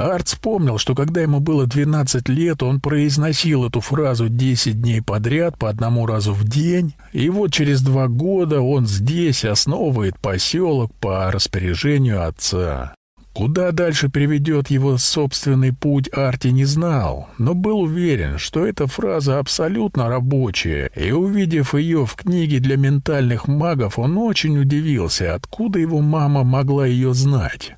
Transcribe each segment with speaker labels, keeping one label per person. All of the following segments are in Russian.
Speaker 1: Арт вспомнил, что когда ему было 12 лет, он произносил эту фразу 10 дней подряд по одному разу в день, и вот через два года он здесь основывает поселок по распоряжению отца. Куда дальше приведет его собственный путь, Арти не знал, но был уверен, что эта фраза абсолютно рабочая, и увидев ее в книге для ментальных магов, он очень удивился, откуда его мама могла ее знать.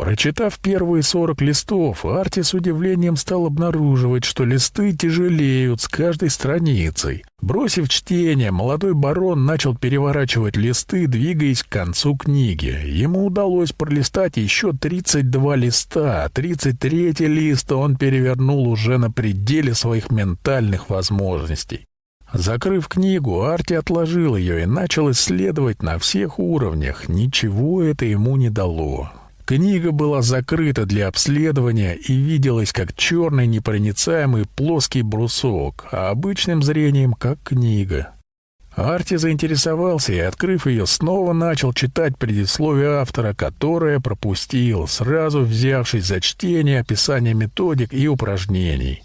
Speaker 1: Прочитав первые сорок листов, Арти с удивлением стал обнаруживать, что листы тяжелеют с каждой страницей. Бросив чтение, молодой барон начал переворачивать листы, двигаясь к концу книги. Ему удалось пролистать еще 32 листа, а 33 лист он перевернул уже на пределе своих ментальных возможностей. Закрыв книгу, Арти отложил ее и начал исследовать на всех уровнях. Ничего это ему не дало. Книга была закрыта для обследования и виделась как черный непроницаемый плоский брусок, а обычным зрением как книга. Арти заинтересовался и, открыв ее, снова начал читать предисловие автора, которое пропустил, сразу взявшись за чтение, описание методик и упражнений.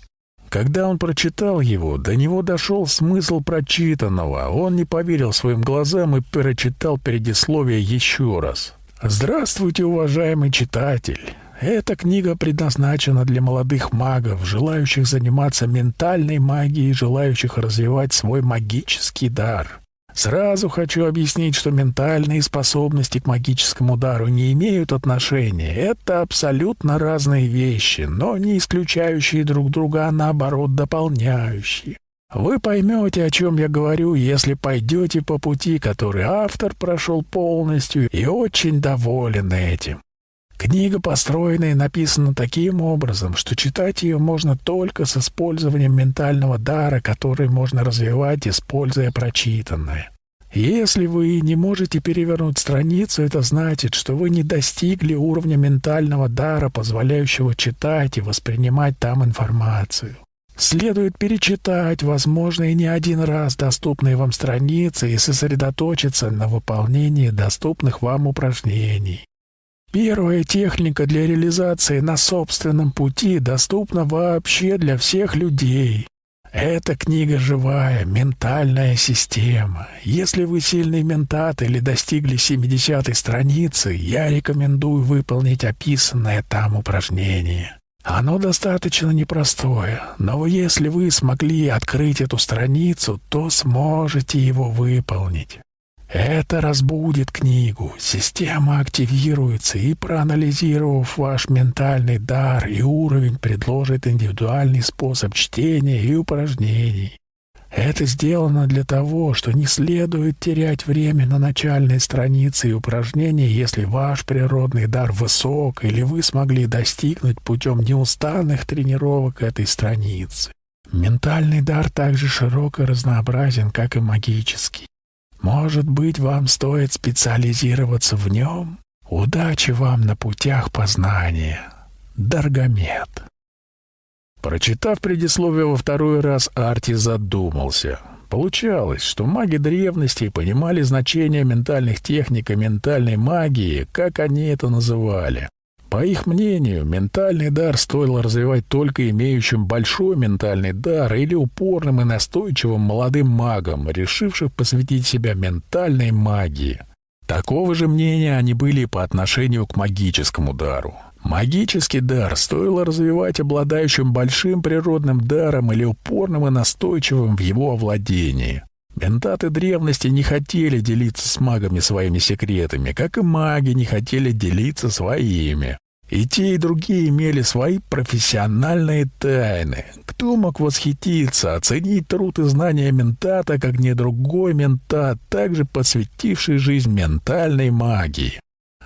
Speaker 1: Когда он прочитал его, до него дошел смысл прочитанного. Он не поверил своим глазам и прочитал предисловие еще раз. Здравствуйте, уважаемый читатель. Эта книга предназначена для молодых магов, желающих заниматься ментальной магией, желающих развивать свой магический дар. Сразу хочу объяснить, что ментальные способности к магическому дару не имеют отношения. Это абсолютно разные вещи, но не исключающие друг друга, а наоборот дополняющие. Вы поймете, о чем я говорю, если пойдете по пути, который автор прошел полностью и очень доволен этим. Книга построена и написана таким образом, что читать ее можно только с использованием ментального дара, который можно развивать, используя прочитанное. Если вы не можете перевернуть страницу, это значит, что вы не достигли уровня ментального дара, позволяющего читать и воспринимать там информацию. Следует перечитать, возможно, и не один раз доступные вам страницы и сосредоточиться на выполнении доступных вам упражнений. Первая техника для реализации на собственном пути доступна вообще для всех людей. Эта книга живая, ментальная система. Если вы сильный ментат или достигли 70-й страницы, я рекомендую выполнить описанное там упражнение. Оно достаточно непростое, но если вы смогли открыть эту страницу, то сможете его выполнить. Это разбудит книгу, система активируется и, проанализировав ваш ментальный дар и уровень, предложит индивидуальный способ чтения и упражнений. Это сделано для того, что не следует терять время на начальной странице и упражнения, если ваш природный дар высок или вы смогли достигнуть путем неустанных тренировок этой страницы. Ментальный дар также широк и разнообразен, как и магический. Может быть, вам стоит специализироваться в нем? Удачи вам на путях познания. Даргомет. Прочитав предисловие во второй раз, Арти задумался. Получалось, что маги древности понимали значение ментальных техник и ментальной магии, как они это называли. По их мнению, ментальный дар стоило развивать только имеющим большой ментальный дар или упорным и настойчивым молодым магам, решившим посвятить себя ментальной магии. Такого же мнения они были по отношению к магическому дару. Магический дар стоило развивать обладающим большим природным даром или упорным и настойчивым в его овладении. Ментаты древности не хотели делиться с магами своими секретами, как и маги не хотели делиться своими. И те, и другие имели свои профессиональные тайны. Кто мог восхититься, оценить труд и знания ментата, как ни другой ментат, также посвятивший жизнь ментальной магии?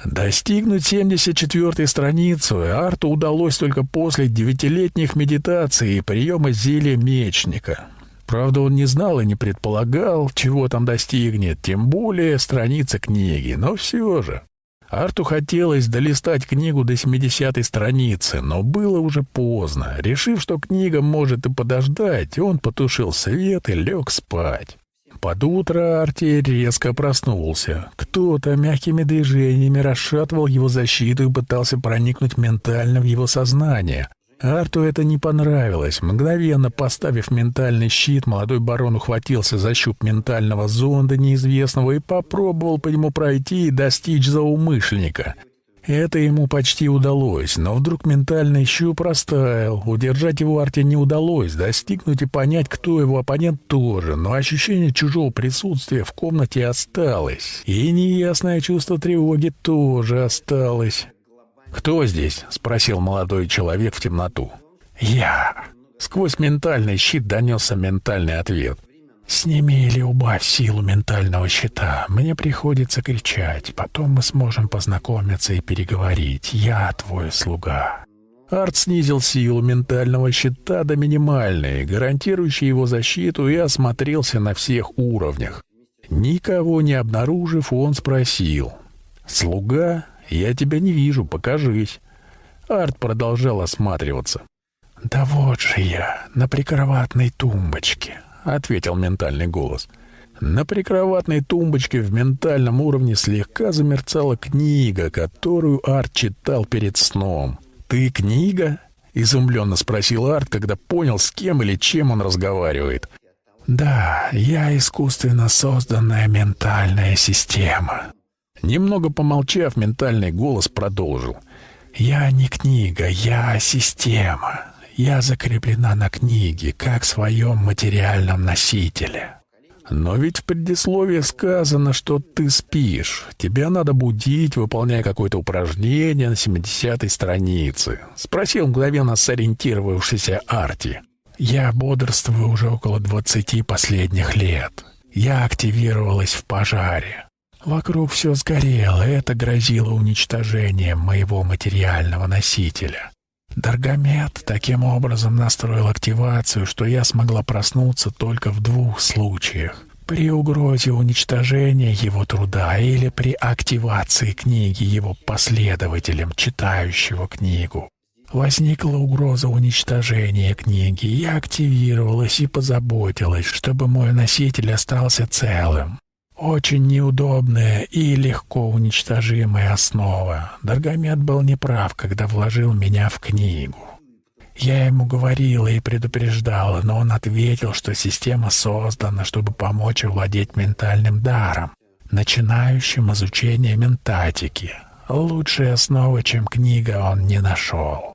Speaker 1: Достигнуть 74-й страницу Арту удалось только после девятилетних медитаций и приема зелья мечника. Правда, он не знал и не предполагал, чего там достигнет, тем более страницы книги, но все же. Арту хотелось долистать книгу до 70-й страницы, но было уже поздно. Решив, что книга может и подождать, он потушил свет и лег спать. Под утро Арти резко проснулся. Кто-то мягкими движениями расшатывал его защиту и пытался проникнуть ментально в его сознание. Арту это не понравилось. Мгновенно поставив ментальный щит, молодой барон ухватился за щуп ментального зонда неизвестного и попробовал по нему пройти и достичь заумышленника — это ему почти удалось, но вдруг ментальный щуп растаял. Удержать его Арте не удалось, достигнуть и понять, кто его оппонент тоже, но ощущение чужого присутствия в комнате осталось. И неясное чувство тревоги тоже осталось. «Кто здесь?» — спросил молодой человек в темноту. «Я». Сквозь ментальный щит донесся ментальный ответ. «Сними или убавь силу ментального щита. Мне приходится кричать. Потом мы сможем познакомиться и переговорить. Я твой слуга». Арт снизил силу ментального щита до минимальной, гарантирующей его защиту, и осмотрелся на всех уровнях. Никого не обнаружив, он спросил. «Слуга? Я тебя не вижу, покажись». Арт продолжал осматриваться. «Да вот же я, на прикроватной тумбочке. — ответил ментальный голос. На прикроватной тумбочке в ментальном уровне слегка замерцала книга, которую Арт читал перед сном. «Ты книга?» — изумленно спросил Арт, когда понял, с кем или чем он разговаривает. «Да, я искусственно созданная ментальная система». Немного помолчав, ментальный голос продолжил. «Я не книга, я система. Я закреплена на книге, как в своем материальном носителе. Но ведь в предисловии сказано, что ты спишь. Тебя надо будить, выполняя какое-то упражнение на 70-й странице. Спросил мгновенно сориентировавшийся Арти. Я бодрствую уже около 20 последних лет. Я активировалась в пожаре. Вокруг все сгорело, это грозило уничтожением моего материального носителя. Даргомет таким образом настроил активацию, что я смогла проснуться только в двух случаях. При угрозе уничтожения его труда или при активации книги его последователем, читающего книгу. Возникла угроза уничтожения книги, я активировалась и позаботилась, чтобы мой носитель остался целым. Очень неудобная и легко уничтожимая основа. Даргомет был неправ, когда вложил меня в книгу. Я ему говорила и предупреждала, но он ответил, что система создана, чтобы помочь овладеть ментальным даром, начинающим изучение ментатики. Лучшей основы, чем книга, он не нашел.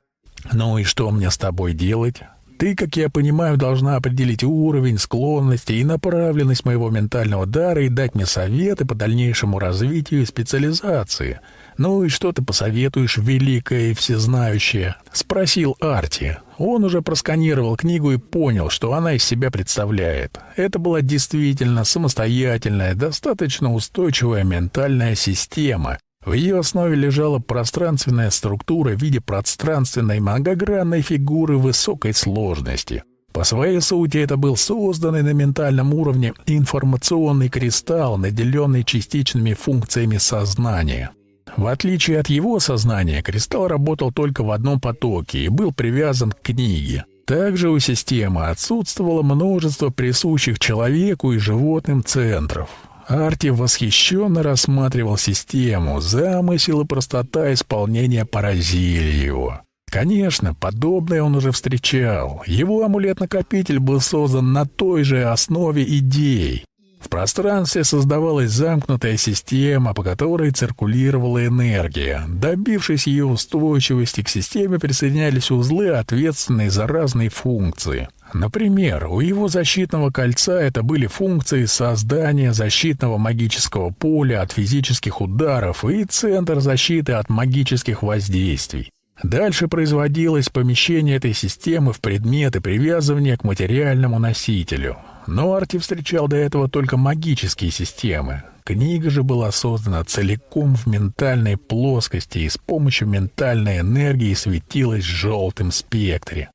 Speaker 1: «Ну и что мне с тобой делать?» Ты, как я понимаю, должна определить уровень, склонности и направленность моего ментального дара и дать мне советы по дальнейшему развитию и специализации. Ну и что ты посоветуешь, великое и всезнающее?» — спросил Арти. Он уже просканировал книгу и понял, что она из себя представляет. Это была действительно самостоятельная, достаточно устойчивая ментальная система, в ее основе лежала пространственная структура в виде пространственной многогранной фигуры высокой сложности. По своей сути это был созданный на ментальном уровне информационный кристалл, наделенный частичными функциями сознания. В отличие от его сознания, кристалл работал только в одном потоке и был привязан к книге. Также у системы отсутствовало множество присущих человеку и животным центров. Арти восхищенно рассматривал систему, замысел и простота исполнения поразили его. Конечно, подобное он уже встречал. Его амулет-накопитель был создан на той же основе идей. В пространстве создавалась замкнутая система, по которой циркулировала энергия. Добившись ее устойчивости, к системе присоединялись узлы, ответственные за разные функции. Например, у его защитного кольца это были функции создания защитного магического поля от физических ударов и центр защиты от магических воздействий. Дальше производилось помещение этой системы в предметы привязывания к материальному носителю. Но Арти встречал до этого только магические системы. Книга же была создана целиком в ментальной плоскости и с помощью ментальной энергии светилась в желтым спектре.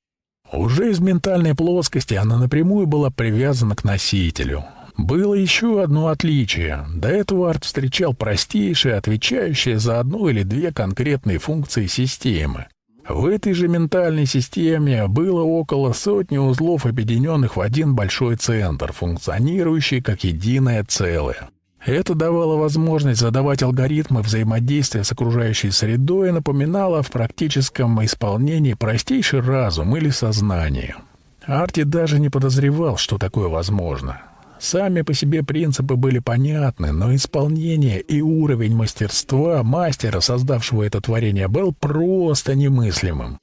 Speaker 1: Уже из ментальной плоскости она напрямую была привязана к носителю. Было еще одно отличие. До этого Арт встречал простейшие, отвечающие за одну или две конкретные функции системы. В этой же ментальной системе было около сотни узлов, объединенных в один большой центр, функционирующий как единое целое. Это давало возможность задавать алгоритмы взаимодействия с окружающей средой и напоминало в практическом исполнении простейший разум или сознание. Арти даже не подозревал, что такое возможно. Сами по себе принципы были понятны, но исполнение и уровень мастерства мастера, создавшего это творение, был просто немыслимым.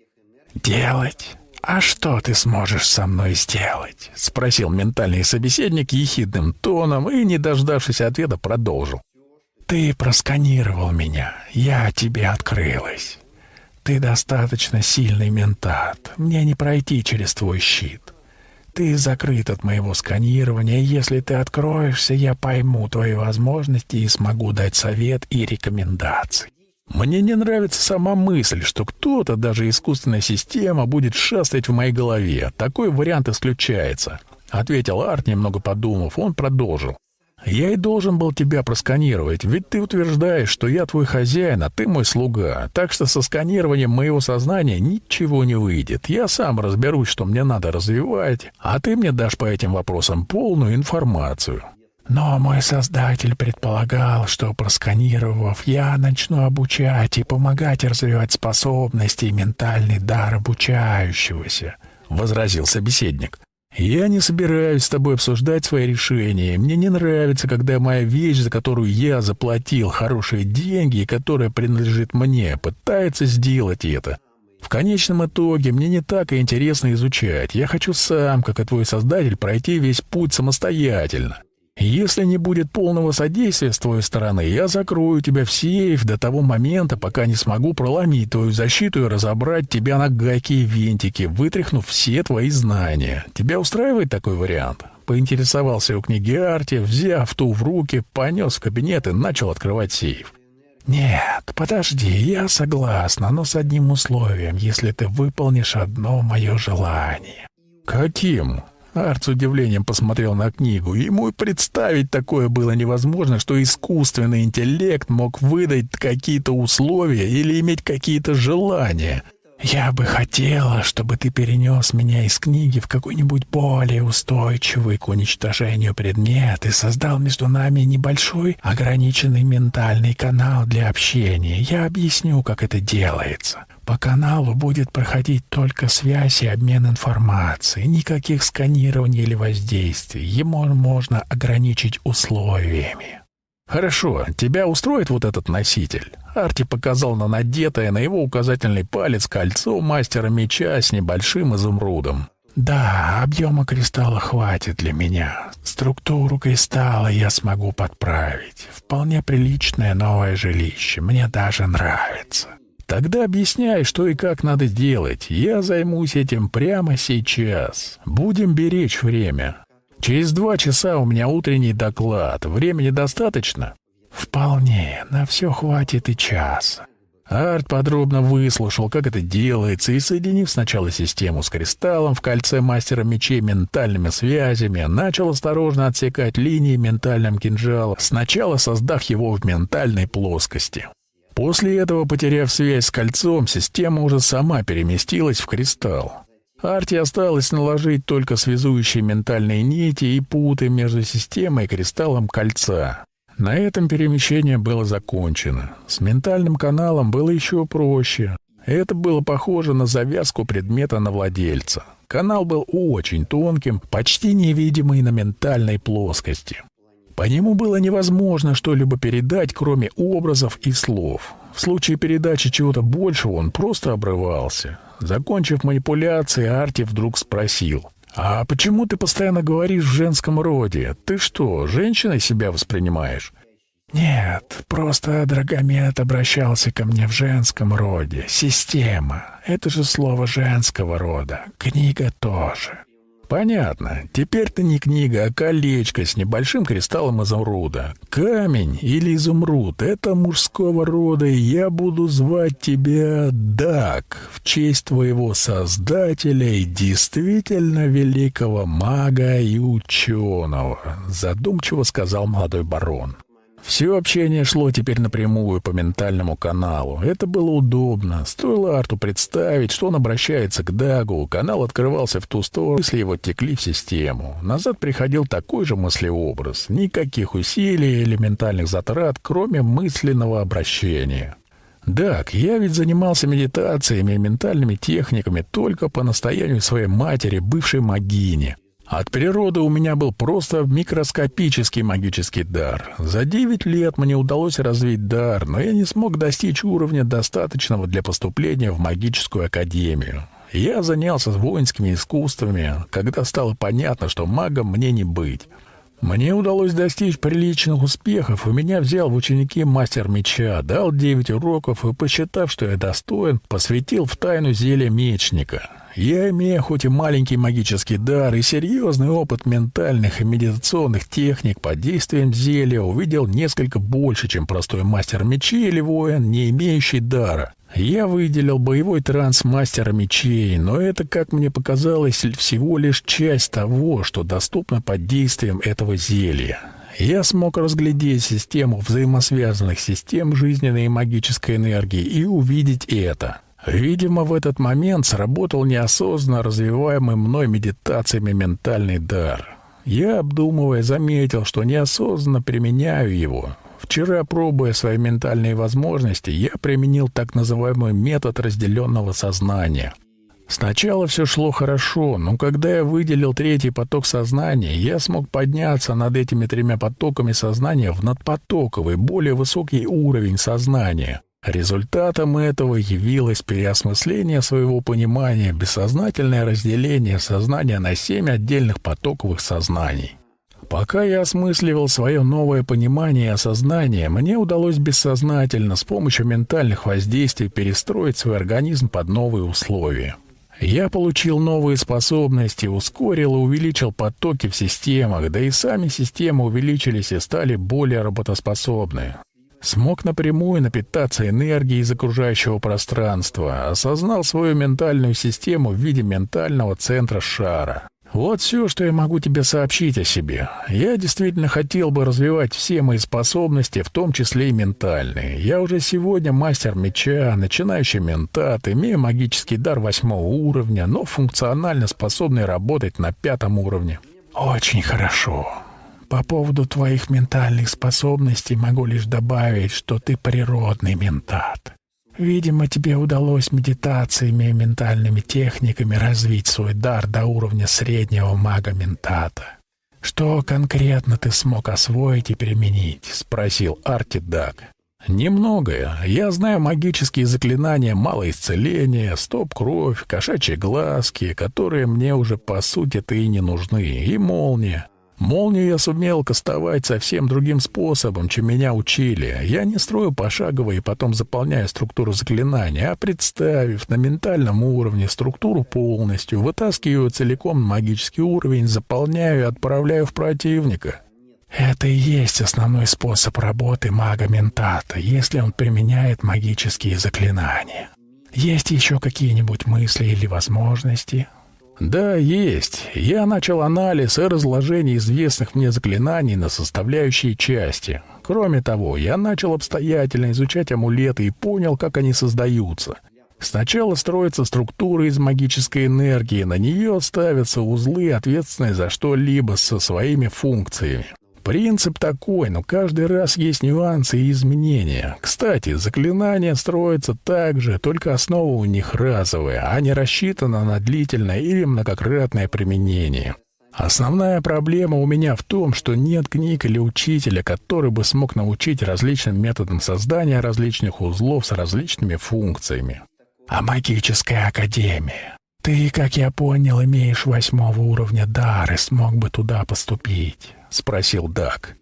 Speaker 1: «Делать? А что ты сможешь со мной сделать?» — спросил ментальный собеседник ехидным тоном и, не дождавшись ответа, продолжил. «Ты просканировал меня, я тебе открылась. Ты достаточно сильный ментат, мне не пройти через твой щит». Ты закрыт от моего сканирования, если ты откроешься, я пойму твои возможности и смогу дать совет и рекомендации. Мне не нравится сама мысль, что кто-то, даже искусственная система, будет шастать в моей голове. Такой вариант исключается. Ответил Арт, немного подумав. Он продолжил. Я и должен был тебя просканировать, ведь ты утверждаешь, что я твой хозяин, а ты мой слуга. Так что со сканированием моего сознания ничего не выйдет. Я сам разберусь, что мне надо развивать, а ты мне дашь по этим вопросам полную информацию. Но мой создатель предполагал, что, просканировав, я начну обучать и помогать развивать способности и ментальный дар обучающегося, — возразил собеседник. «Я не собираюсь с тобой обсуждать свои решения. Мне не нравится, когда моя вещь, за которую я заплатил хорошие деньги и которая принадлежит мне, пытается сделать это. В конечном итоге мне не так и интересно изучать. Я хочу сам, как и твой создатель, пройти весь путь самостоятельно. Если не будет полного содействия с твоей стороны, я закрою тебя в сейф до того момента, пока не смогу проломить твою защиту и разобрать тебя на гайки и винтики, вытряхнув все твои знания. Тебя устраивает такой вариант?» Поинтересовался у книги Арти, взяв ту в руки, понес в кабинет и начал открывать сейф. «Нет, подожди, я согласна, но с одним условием, если ты выполнишь одно мое желание». «Каким?» Арт с удивлением посмотрел на книгу. Ему и представить такое было невозможно, что искусственный интеллект мог выдать какие-то условия или иметь какие-то желания. «Я бы хотела, чтобы ты перенес меня из книги в какой-нибудь более устойчивый к уничтожению предмет и создал между нами небольшой ограниченный ментальный канал для общения. Я объясню, как это делается. По каналу будет проходить только связь и обмен информацией, никаких сканирований или воздействий. Ему можно ограничить условиями. «Хорошо, тебя устроит вот этот носитель?» Арти показал на надетое на его указательный палец кольцо мастера меча с небольшим изумрудом. «Да, объема кристалла хватит для меня. Структуру кристалла я смогу подправить. Вполне приличное новое жилище. Мне даже нравится». Тогда объясняй, что и как надо делать. Я займусь этим прямо сейчас. Будем беречь время. Через два часа у меня утренний доклад. Времени достаточно? Вполне. На все хватит и часа. Арт подробно выслушал, как это делается, и, соединив сначала систему с кристаллом в кольце мастера мечей ментальными связями, начал осторожно отсекать линии ментальным кинжалом, сначала создав его в ментальной плоскости. После этого, потеряв связь с кольцом, система уже сама переместилась в кристалл. Арти осталось наложить только связующие ментальные нити и путы между системой и кристаллом кольца. На этом перемещение было закончено. С ментальным каналом было еще проще. Это было похоже на завязку предмета на владельца. Канал был очень тонким, почти невидимый на ментальной плоскости. По нему было невозможно что-либо передать, кроме образов и слов. В случае передачи чего-то большего он просто обрывался. Закончив манипуляции, Арти вдруг спросил. «А почему ты постоянно говоришь в женском роде? Ты что, женщиной себя воспринимаешь?» «Нет, просто Драгомет обращался ко мне в женском роде. Система. Это же слово женского рода. Книга тоже. Понятно. Теперь ты не книга, а колечко с небольшим кристаллом изумруда. Камень или изумруд — это мужского рода, и я буду звать тебя Дак в честь твоего создателя и действительно великого мага и ученого, задумчиво сказал молодой барон. Все общение шло теперь напрямую по ментальному каналу. Это было удобно. Стоило Арту представить, что он обращается к Дагу, канал открывался в ту сторону, мысли его текли в систему. Назад приходил такой же мыслеобраз. Никаких усилий или ментальных затрат, кроме мысленного обращения. «Даг, я ведь занимался медитациями и ментальными техниками только по настоянию своей матери, бывшей магини. От природы у меня был просто микроскопический магический дар. За девять лет мне удалось развить дар, но я не смог достичь уровня достаточного для поступления в магическую академию. Я занялся воинскими искусствами, когда стало понятно, что магом мне не быть. Мне удалось достичь приличных успехов, и меня взял в ученики мастер меча, дал девять уроков и, посчитав, что я достоин, посвятил в тайну зелья мечника. Я имею хоть и маленький магический дар и серьезный опыт ментальных и медитационных техник под действием зелья, увидел несколько больше, чем простой мастер мечей или воин, не имеющий дара. Я выделил боевой транс мастера мечей, но это, как мне показалось, всего лишь часть того, что доступно под действием этого зелья. Я смог разглядеть систему взаимосвязанных систем жизненной и магической энергии и увидеть это — Видимо, в этот момент сработал неосознанно развиваемый мной медитациями ментальный дар. Я, обдумывая, заметил, что неосознанно применяю его. Вчера, пробуя свои ментальные возможности, я применил так называемый метод разделенного сознания. Сначала все шло хорошо, но когда я выделил третий поток сознания, я смог подняться над этими тремя потоками сознания в надпотоковый, более высокий уровень сознания. Результатом этого явилось переосмысление своего понимания, бессознательное разделение сознания на семь отдельных потоковых сознаний. Пока я осмысливал свое новое понимание и осознание, мне удалось бессознательно с помощью ментальных воздействий перестроить свой организм под новые условия. Я получил новые способности, ускорил и увеличил потоки в системах, да и сами системы увеличились и стали более работоспособны. Смог напрямую напитаться энергией из окружающего пространства, осознал свою ментальную систему в виде ментального центра шара. Вот все, что я могу тебе сообщить о себе. Я действительно хотел бы развивать все мои способности, в том числе и ментальные. Я уже сегодня мастер меча, начинающий ментат, имею магический дар восьмого уровня, но функционально способный работать на пятом уровне. Очень хорошо. По поводу твоих ментальных способностей могу лишь добавить, что ты природный ментат. Видимо, тебе удалось медитациями и ментальными техниками развить свой дар до уровня среднего мага-ментата. Что конкретно ты смог освоить и применить? спросил Арти Дак. Немногое. Я знаю магические заклинания малое исцеление, стоп-кровь, кошачьи глазки, которые мне уже по сути-то и не нужны, и молния. Молнию я сумел кастовать совсем другим способом, чем меня учили. Я не строю пошагово и потом заполняю структуру заклинания, а представив на ментальном уровне структуру полностью, вытаскиваю целиком магический уровень, заполняю и отправляю в противника. Это и есть основной способ работы мага-ментата, если он применяет магические заклинания. Есть еще какие-нибудь мысли или возможности? Да, есть. Я начал анализ и разложение известных мне заклинаний на составляющие части. Кроме того, я начал обстоятельно изучать амулеты и понял, как они создаются. Сначала строится структура из магической энергии, на нее ставятся узлы, ответственные за что-либо со своими функциями. Принцип такой, но каждый раз есть нюансы и изменения. Кстати, заклинания строятся так же, только основа у них разовая, а не рассчитана на длительное или многократное применение. Основная проблема у меня в том, что нет книг или учителя, который бы смог научить различным методам создания различных узлов с различными функциями. А магическая академия? Ты, как я понял, имеешь восьмого уровня дар и смог бы туда поступить. — спросил Дак.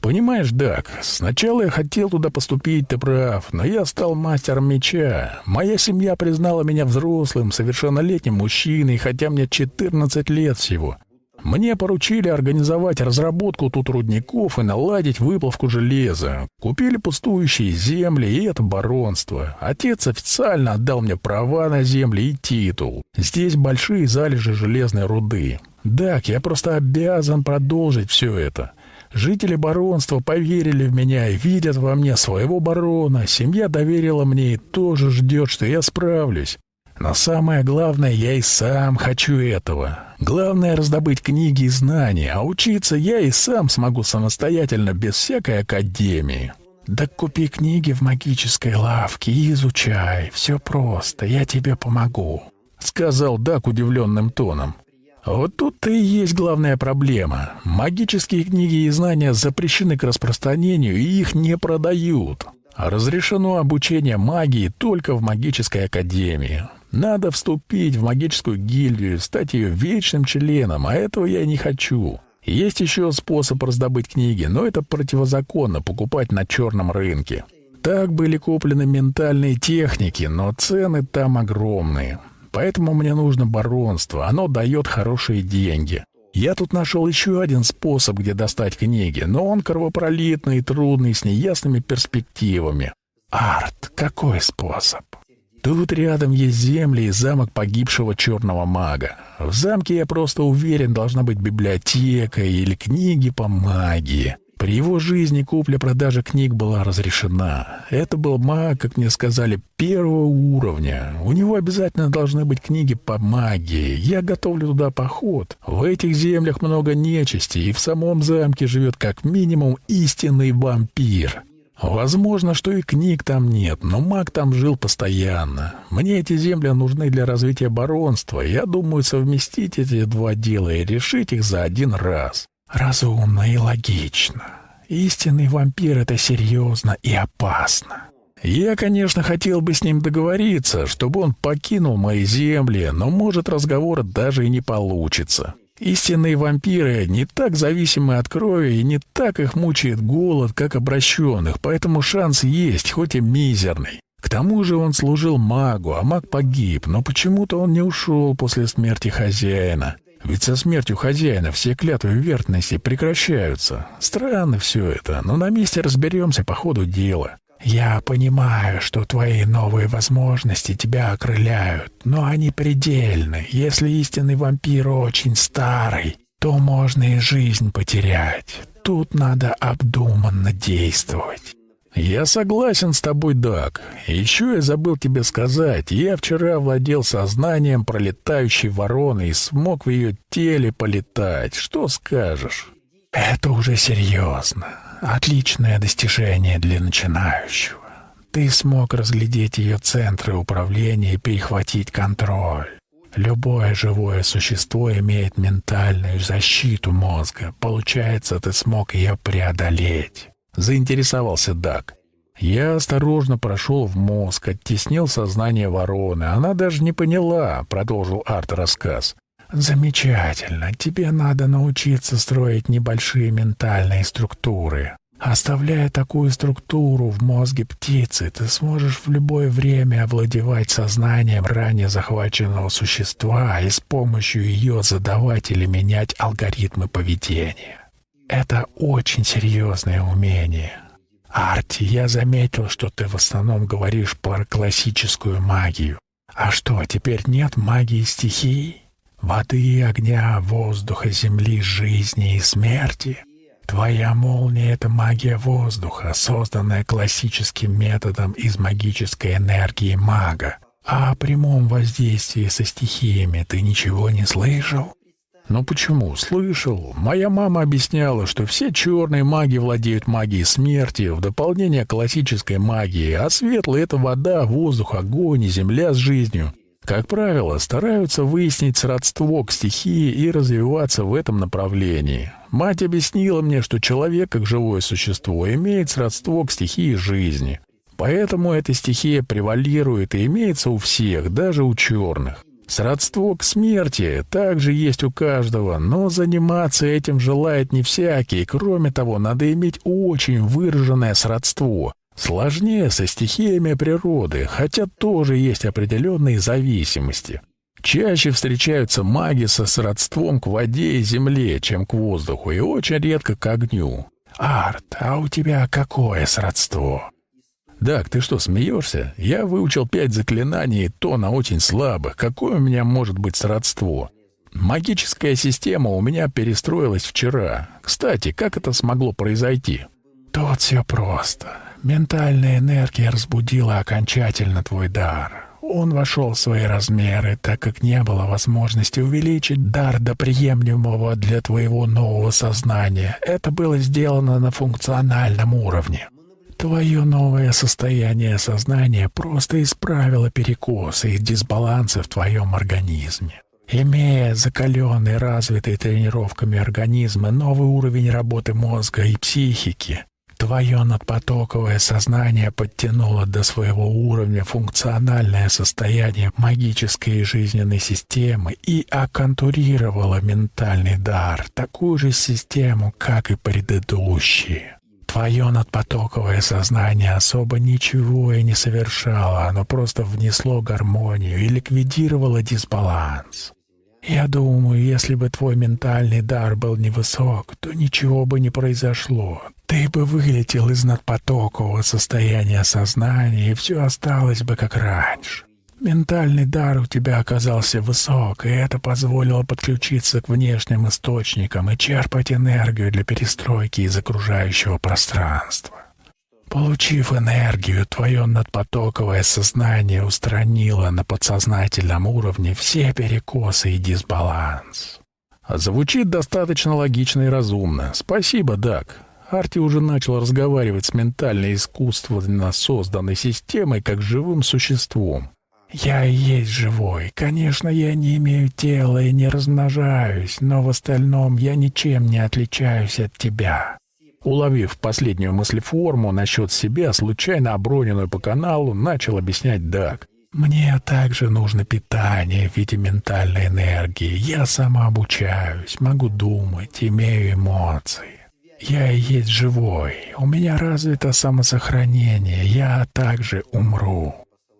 Speaker 1: «Понимаешь, Дак, сначала я хотел туда поступить, ты прав, но я стал мастером меча. Моя семья признала меня взрослым, совершеннолетним мужчиной, хотя мне 14 лет всего. Мне поручили организовать разработку тут рудников и наладить выплавку железа. Купили пустующие земли, и это баронство. Отец официально отдал мне права на земли и титул. Здесь большие залежи железной руды. «Дак, я просто обязан продолжить все это. Жители баронства поверили в меня и видят во мне своего барона. Семья доверила мне и тоже ждет, что я справлюсь. Но самое главное, я и сам хочу этого. Главное — раздобыть книги и знания, а учиться я и сам смогу самостоятельно, без всякой академии. Да купи книги в магической лавке и изучай. Все просто, я тебе помогу», — сказал Дак удивленным тоном. Вот тут-то и есть главная проблема. Магические книги и знания запрещены к распространению, и их не продают. Разрешено обучение магии только в магической академии. Надо вступить в магическую гильдию, стать ее вечным членом, а этого я не хочу. Есть еще способ раздобыть книги, но это противозаконно покупать на черном рынке. Так были куплены ментальные техники, но цены там огромные. Поэтому мне нужно баронство, оно дает хорошие деньги. Я тут нашел еще один способ, где достать книги, но он кровопролитный, трудный, с неясными перспективами. Арт, какой способ? Тут рядом есть земли и замок погибшего черного мага. В замке, я просто уверен, должна быть библиотека или книги по магии. При его жизни купля-продажа книг была разрешена. Это был маг, как мне сказали, первого уровня. У него обязательно должны быть книги по магии. Я готовлю туда поход. В этих землях много нечисти, и в самом замке живет как минимум истинный вампир. Возможно, что и книг там нет, но маг там жил постоянно. Мне эти земли нужны для развития баронства. Я думаю совместить эти два дела и решить их за один раз. Разумно и логично. Истинный вампир — это серьезно и опасно. Я, конечно, хотел бы с ним договориться, чтобы он покинул мои земли, но, может, разговора даже и не получится. Истинные вампиры не так зависимы от крови и не так их мучает голод, как обращенных, поэтому шанс есть, хоть и мизерный. К тому же он служил магу, а маг погиб, но почему-то он не ушел после смерти хозяина. Ведь со смертью хозяина все клятвы верности прекращаются. Странно все это, но на месте разберемся по ходу дела. Я понимаю, что твои новые возможности тебя окрыляют, но они предельны. Если истинный вампир очень старый, то можно и жизнь потерять. Тут надо обдуманно действовать. «Я согласен с тобой, Дак. Еще я забыл тебе сказать, я вчера владел сознанием пролетающей вороны и смог в ее теле полетать. Что скажешь?» «Это уже серьезно. Отличное достижение для начинающего. Ты смог разглядеть ее центры управления и перехватить контроль. Любое живое существо имеет ментальную защиту мозга. Получается, ты смог ее преодолеть заинтересовался Дак. Я осторожно прошел в мозг, оттеснил сознание вороны. Она даже не поняла, продолжил Арт рассказ. Замечательно. Тебе надо научиться строить небольшие ментальные структуры. Оставляя такую структуру в мозге птицы, ты сможешь в любое время овладевать сознанием ранее захваченного существа и с помощью ее задавать или менять алгоритмы поведения. Это очень серьезное умение. Арти, я заметил, что ты в основном говоришь про классическую магию. А что, теперь нет магии стихий? Воды, огня, воздуха, земли, жизни и смерти? Твоя молния — это магия воздуха, созданная классическим методом из магической энергии мага. А о прямом воздействии со стихиями ты ничего не слышал? Но почему? Слышал. Моя мама объясняла, что все черные маги владеют магией смерти, в дополнение к классической магии, а светлые — это вода, воздух, огонь и земля с жизнью. Как правило, стараются выяснить сродство к стихии и развиваться в этом направлении. Мать объяснила мне, что человек, как живое существо, имеет сродство к стихии жизни. Поэтому эта стихия превалирует и имеется у всех, даже у черных. Сродство к смерти также есть у каждого, но заниматься этим желает не всякий. Кроме того, надо иметь очень выраженное сродство. Сложнее со стихиями природы, хотя тоже есть определенные зависимости. Чаще встречаются маги со сродством к воде и земле, чем к воздуху, и очень редко к огню. «Арт, а у тебя какое сродство?» «Дак, ты что, смеешься? Я выучил пять заклинаний, то на очень слабых. Какое у меня может быть сродство?» Магическая система у меня перестроилась вчера. Кстати, как это смогло произойти?
Speaker 2: Тут все просто. Ментальная энергия разбудила окончательно твой дар. Он вошел в свои размеры, так как не было возможности увеличить дар до приемлемого для твоего нового сознания. Это было сделано на функциональном уровне. Твое новое состояние сознания просто исправило перекосы и дисбалансы в твоем организме. Имея закаленный, развитый тренировками организма новый уровень работы мозга и психики, Твое надпотоковое сознание подтянуло до своего уровня функциональное состояние магической и жизненной системы и оконтурировало ментальный дар, такую же систему, как и предыдущие. Твое надпотоковое сознание особо ничего и не совершало, оно просто внесло гармонию и ликвидировало дисбаланс. Я думаю, если бы твой ментальный дар был невысок, то ничего бы не произошло. Ты бы вылетел из надпотокового состояния сознания, и все осталось бы как раньше. Ментальный дар у тебя оказался высок, и это позволило подключиться к внешним источникам и черпать энергию для перестройки из окружающего пространства. Получив энергию, твое надпотоковое сознание устранило на подсознательном уровне все перекосы и дисбаланс.
Speaker 1: Звучит достаточно логично и разумно. Спасибо, Дак. Арти уже начал разговаривать с ментальной искусственно созданной системой как живым существом.
Speaker 2: «Я и есть живой. Конечно, я не имею тела и не размножаюсь, но в остальном я ничем не отличаюсь от тебя.
Speaker 1: Уловив последнюю мыслеформу насчет себя, случайно оброненную по каналу, начал объяснять Даг.
Speaker 2: «Мне также нужно питание в виде ментальной энергии. Я самообучаюсь, могу думать, имею эмоции. Я и есть живой. У меня развито самосохранение. Я также умру.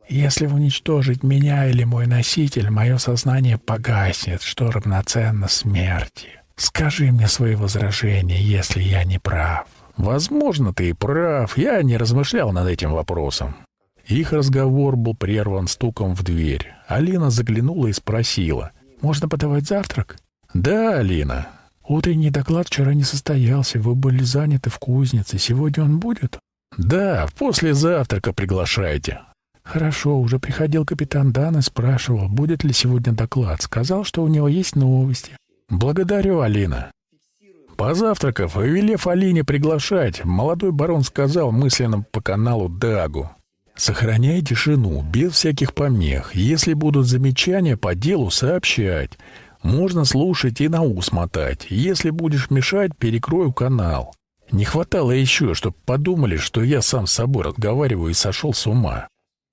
Speaker 2: Если уничтожить меня или мой носитель, мое сознание погаснет, что равноценно смерти. Скажи мне свои возражения, если я не прав.
Speaker 1: Возможно, ты и прав. Я не размышлял над этим вопросом. Их разговор был прерван стуком в дверь. Алина заглянула и спросила. «Можно подавать завтрак?» «Да, Алина».
Speaker 2: «Утренний доклад вчера не состоялся. Вы были заняты в кузнице. Сегодня он будет?»
Speaker 1: «Да, после завтрака приглашайте».
Speaker 2: «Хорошо, уже приходил капитан Дан и спрашивал, будет ли сегодня доклад. Сказал, что у него есть новости.
Speaker 1: «Благодарю, Алина». Позавтракав и велев Алине приглашать, молодой барон сказал мысленно по каналу Дагу. «Сохраняй тишину, без всяких помех. Если будут замечания, по делу сообщать. Можно слушать и на ус мотать. Если будешь мешать, перекрою канал. Не хватало еще, чтобы подумали, что я сам с собой разговариваю и сошел с ума».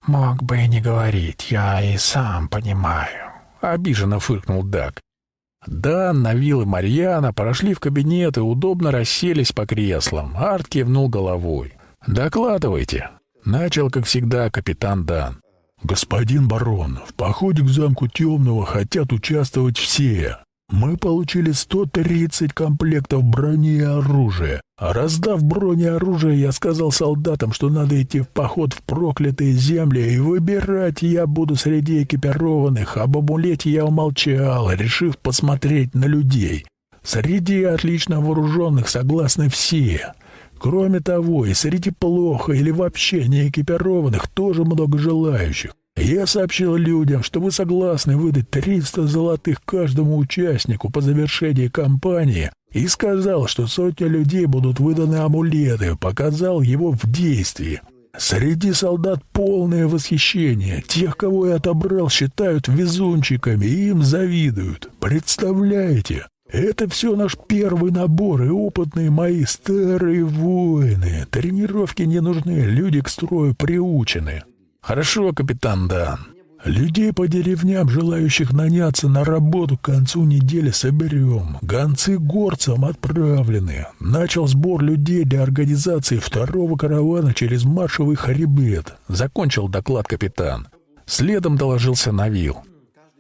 Speaker 2: «Мог бы и не говорить, я и сам понимаю», —
Speaker 1: обиженно фыркнул Даг. Дан, Навил и Марьяна прошли в кабинет и удобно расселись по креслам. Арт кивнул головой. «Докладывайте», — начал, как всегда, капитан Дан.
Speaker 3: «Господин барон, в походе к замку Темного хотят участвовать все. Мы получили 130 комплектов брони и оружия. А раздав брони и оружие, я сказал солдатам, что надо идти в поход в проклятые земли, и выбирать я буду среди экипированных. Об амулете я умолчал, решив посмотреть на людей. Среди отлично вооруженных согласны все. Кроме того, и среди плохо или вообще не экипированных тоже много желающих. Я сообщил людям, что вы согласны выдать 300 золотых каждому участнику по завершении кампании, и сказал, что сотни людей будут выданы амулеты, показал его в действии. Среди солдат полное восхищение. Тех, кого я отобрал, считают везунчиками и им завидуют. Представляете? Это все наш первый набор и опытные мои старые воины. Тренировки не нужны, люди к строю приучены.
Speaker 1: «Хорошо, капитан Дан.
Speaker 3: Людей по деревням, желающих наняться на работу к концу недели, соберем. Гонцы горцам отправлены. Начал сбор людей для организации второго каравана через маршевый хребет».
Speaker 1: Закончил доклад капитан. Следом доложился Навил.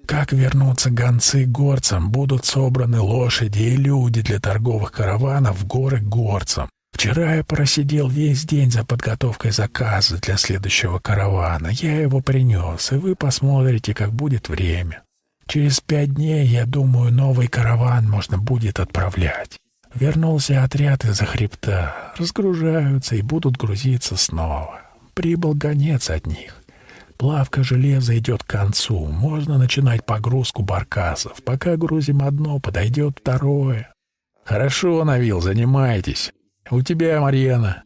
Speaker 2: Как вернуться гонцы горцам, будут собраны лошади и люди для торговых караванов в горы горцам. Вчера я просидел весь день за подготовкой заказа для следующего каравана. Я его принес, и вы посмотрите, как будет время. Через пять дней, я думаю, новый караван можно будет отправлять. Вернулся отряд из-за хребта. Разгружаются и будут грузиться снова. Прибыл гонец от них. Плавка железа идет к концу. Можно начинать погрузку баркасов. Пока грузим одно, подойдет второе.
Speaker 1: Хорошо, Навил, занимайтесь. У тебя, Марьяна.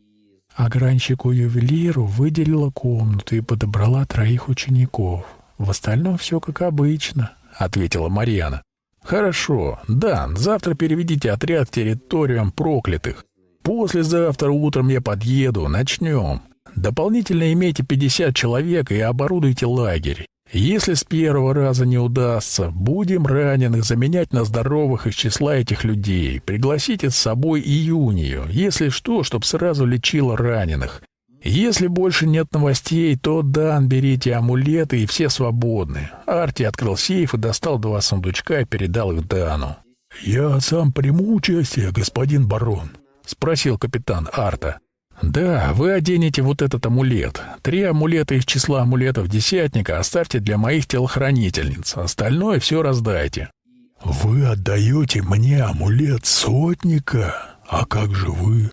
Speaker 2: Огранщику-ювелиру выделила комнату и подобрала троих учеников. В остальном все как обычно, ответила Марьяна.
Speaker 1: Хорошо. Дан, завтра переведите отряд территориям проклятых. Послезавтра утром я подъеду, начнем. Дополнительно имейте 50 человек и оборудуйте лагерь. Если с первого раза не удастся, будем раненых заменять на здоровых из числа этих людей. Пригласите с собой июнию, если что, чтоб сразу лечила раненых. Если больше нет новостей, то Дан, берите амулеты и все свободны. Арти открыл сейф и достал два сундучка и передал их Дану.
Speaker 3: «Я сам приму участие, господин барон?»
Speaker 1: — спросил капитан Арта. «Да, вы оденете вот этот амулет. Три амулета из числа амулетов Десятника оставьте для моих телохранительниц. Остальное все раздайте».
Speaker 3: «Вы отдаете мне амулет Сотника? А как же вы?»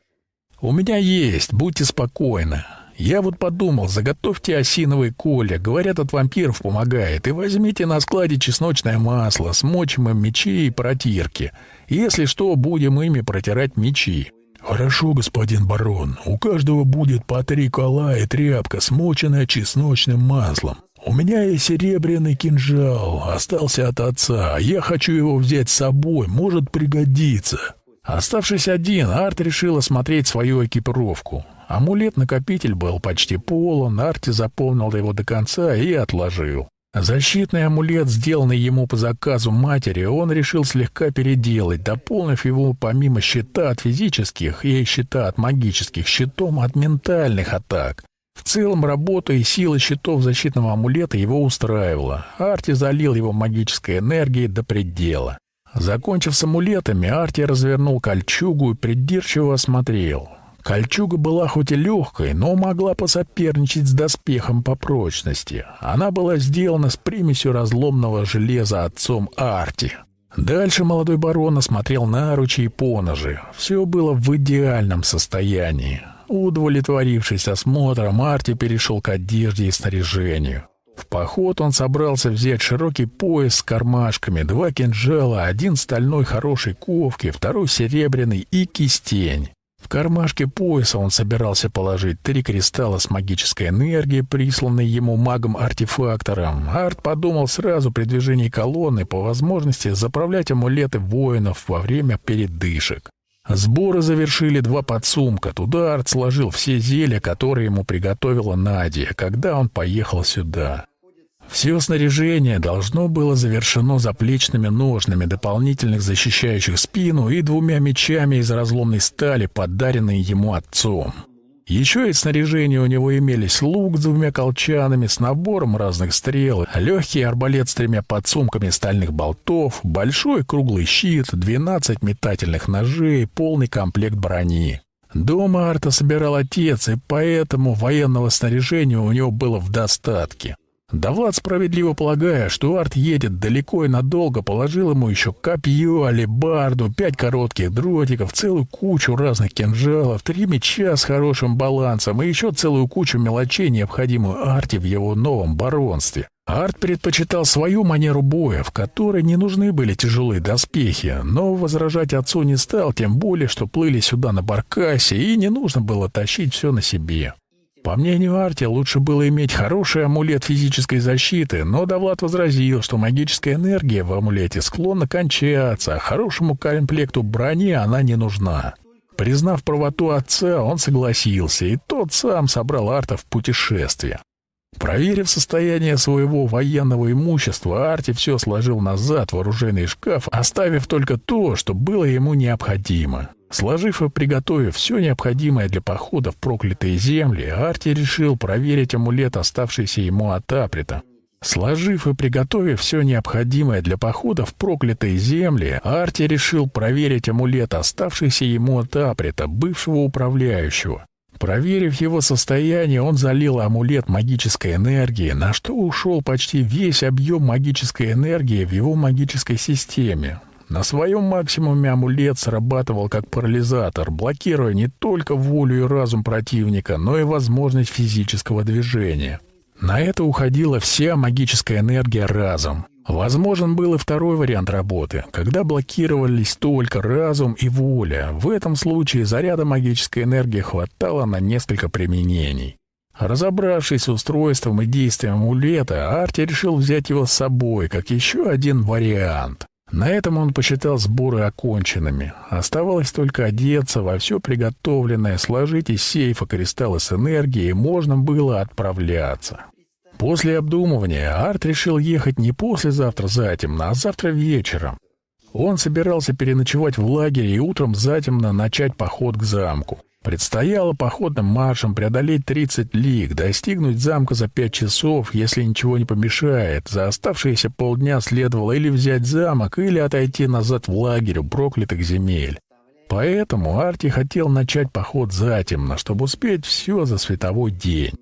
Speaker 1: «У меня есть, будьте спокойны. Я вот подумал, заготовьте осиновые коля, говорят, от вампиров помогает, и возьмите на складе чесночное масло, смочим им мечи и протирки. Если что, будем ими протирать мечи».
Speaker 3: «Хорошо, господин барон, у каждого будет по три кола и тряпка, смоченная чесночным маслом. У меня есть серебряный кинжал, остался от отца, я хочу его взять с собой, может пригодиться».
Speaker 1: Оставшись один, Арт решил осмотреть свою экипировку. Амулет-накопитель был почти полон, Арти заполнил его до конца и отложил. Защитный амулет, сделанный ему по заказу матери, он решил слегка переделать, дополнив его помимо щита от физических и щита от магических щитом от ментальных атак. В целом работа и сила щитов защитного амулета его устраивала. Арти залил его магической энергией до предела. Закончив с амулетами, Арти развернул кольчугу и придирчиво осмотрел. Кольчуга была хоть и легкой, но могла посоперничать с доспехом по прочности. Она была сделана с примесью разломного железа отцом Арти. Дальше молодой барон осмотрел наручи и поножи. Все было в идеальном состоянии. Удовлетворившись осмотром, Арти перешел к одежде и снаряжению. В поход он собрался взять широкий пояс с кармашками, два кинжала, один стальной хорошей ковки, второй серебряный и кистень. В кармашке пояса он собирался положить три кристалла с магической энергией, присланной ему магом-артефактором. Арт подумал сразу при движении колонны по возможности заправлять амулеты воинов во время передышек. Сборы завершили два подсумка. Туда Арт сложил все зелья, которые ему приготовила Надя, когда он поехал сюда. Все снаряжение должно было завершено заплечными ножными, дополнительных защищающих спину и двумя мечами из разломной стали, подаренные ему отцом. Еще из снаряжения у него имелись лук с двумя колчанами, с набором разных стрел, легкий арбалет с тремя подсумками стальных болтов, большой круглый щит, 12 метательных ножей, полный комплект брони. Дома Арта собирал отец, и поэтому военного снаряжения у него было в достатке. Да Влад, справедливо полагая, что Арт едет далеко и надолго, положил ему еще копье, алебарду, пять коротких дротиков, целую кучу разных кинжалов, три меча с хорошим балансом и еще целую кучу мелочей, необходимую Арте в его новом баронстве. Арт предпочитал свою манеру боя, в которой не нужны были тяжелые доспехи, но возражать отцу не стал, тем более, что плыли сюда на баркасе, и не нужно было тащить все на себе. По мнению Арти, лучше было иметь хороший амулет физической защиты, но Давлад возразил, что магическая энергия в амулете склонна кончаться, а хорошему комплекту брони она не нужна. Признав правоту отца, он согласился, и тот сам собрал Арта в путешествие. Проверив состояние своего военного имущества, Арти все сложил назад в оружейный шкаф, оставив только то, что было ему необходимо. Сложив и приготовив все необходимое для похода в проклятые земли, Арти решил проверить амулет, оставшийся ему от Априта. Сложив и приготовив все необходимое для похода в проклятые земли, Арти решил проверить амулет, оставшийся ему от Априта, бывшего управляющего. Проверив его состояние, он залил амулет магической энергии, на что ушел почти весь объем магической энергии в его магической системе. На своем максимуме амулет срабатывал как парализатор, блокируя не только волю и разум противника, но и возможность физического движения. На это уходила вся магическая энергия разом. Возможен был и второй вариант работы, когда блокировались только разум и воля. В этом случае заряда магической энергии хватало на несколько применений. Разобравшись с устройством и действием амулета, Арти решил взять его с собой, как еще один вариант. На этом он посчитал сборы оконченными. Оставалось только одеться во все приготовленное, сложить из сейфа кристаллы с энергией, и можно было отправляться. После обдумывания Арт решил ехать не послезавтра затемно, а завтра вечером. Он собирался переночевать в лагере и утром затемно начать поход к замку. Предстояло походным маршем преодолеть 30 лиг, достигнуть замка за 5 часов, если ничего не помешает. За оставшиеся полдня следовало или взять замок, или отойти назад в лагерь у проклятых земель. Поэтому Арти хотел начать поход затемно, чтобы успеть все за световой день.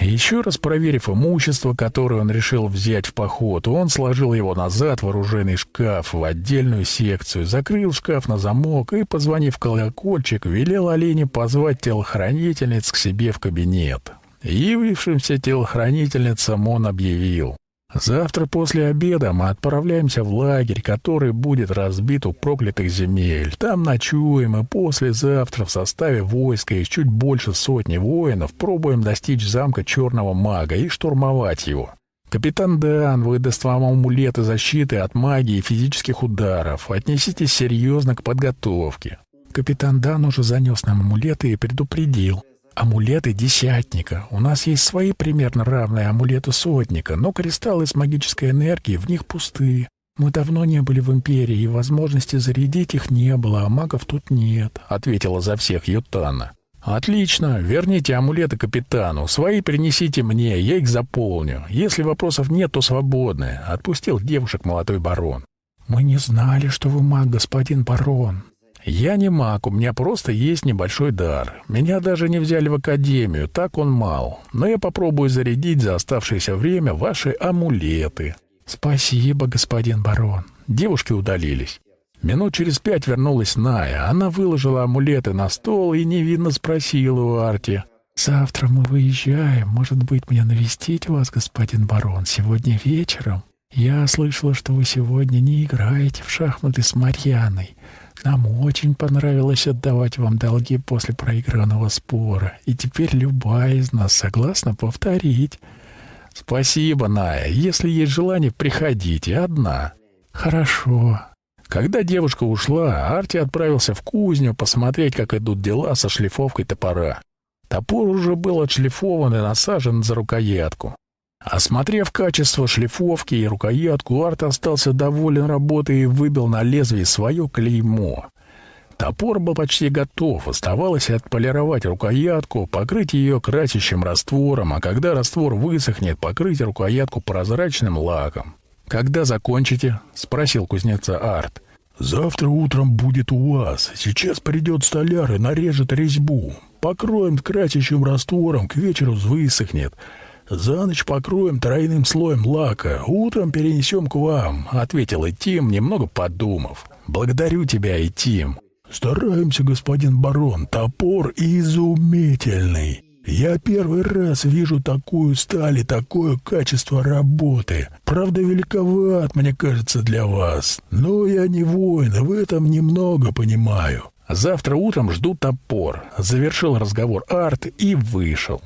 Speaker 1: Еще раз проверив имущество, которое он решил взять в поход, он сложил его назад в оружейный шкаф, в отдельную секцию, закрыл шкаф на замок и, позвонив в колокольчик, велел Олене позвать телохранительниц к себе в кабинет. Явившимся телохранительницам он объявил. Завтра после обеда мы отправляемся в лагерь, который будет разбит у проклятых земель. Там ночуем, и послезавтра в составе войска из чуть больше сотни воинов пробуем достичь замка Черного Мага и штурмовать его. Капитан Дан выдаст вам амулеты защиты от магии и физических ударов. Отнеситесь серьезно к подготовке. Капитан Дан уже занес нам амулеты и предупредил. Амулеты десятника. У нас есть свои примерно равные амулету сотника, но кристаллы с магической энергией в них пустые. Мы давно не были в Империи, и возможности зарядить их не было, а магов тут нет», — ответила за всех Ютана. «Отлично. Верните амулеты капитану. Свои принесите мне, я их заполню. Если вопросов нет, то свободны», — отпустил девушек молодой барон.
Speaker 2: «Мы не знали, что вы маг, господин барон»,
Speaker 1: «Я не маг, у меня просто есть небольшой дар. Меня даже не взяли в академию, так он мал. Но я попробую зарядить за оставшееся время ваши амулеты».
Speaker 2: «Спасибо, господин барон».
Speaker 1: Девушки удалились. Минут через пять вернулась Ная. Она выложила амулеты на стол и невинно спросила у Арти.
Speaker 2: «Завтра мы выезжаем. Может быть, мне навестить вас, господин барон, сегодня вечером? Я слышала, что вы сегодня не играете в шахматы с Марьяной. Нам очень понравилось отдавать вам долги после проигранного спора, и теперь любая из нас согласна повторить.
Speaker 1: Спасибо, Ная. Если есть желание, приходите одна.
Speaker 2: Хорошо.
Speaker 1: Когда девушка ушла, Арти отправился в кузню посмотреть, как идут дела со шлифовкой топора. Топор уже был отшлифован и насажен за рукоятку. Осмотрев качество шлифовки и рукоятку, Арт остался доволен работой и выбил на лезвие свое клеймо. Топор был почти готов, оставалось отполировать рукоятку, покрыть ее красящим раствором, а когда раствор высохнет, покрыть рукоятку прозрачным лаком. «Когда закончите?» — спросил кузнеца Арт.
Speaker 3: «Завтра утром будет у вас. Сейчас придет столяр и нарежет резьбу. Покроем красящим раствором, к вечеру высохнет». «За ночь покроем тройным слоем лака, утром перенесем к вам», — ответил Этим, немного подумав. «Благодарю тебя, Этим». «Стараемся, господин барон, топор изумительный. Я первый раз вижу такую сталь и такое качество работы. Правда, великоват, мне кажется, для вас. Но я не воин, в этом немного понимаю».
Speaker 1: «Завтра утром жду топор», — завершил разговор Арт и вышел.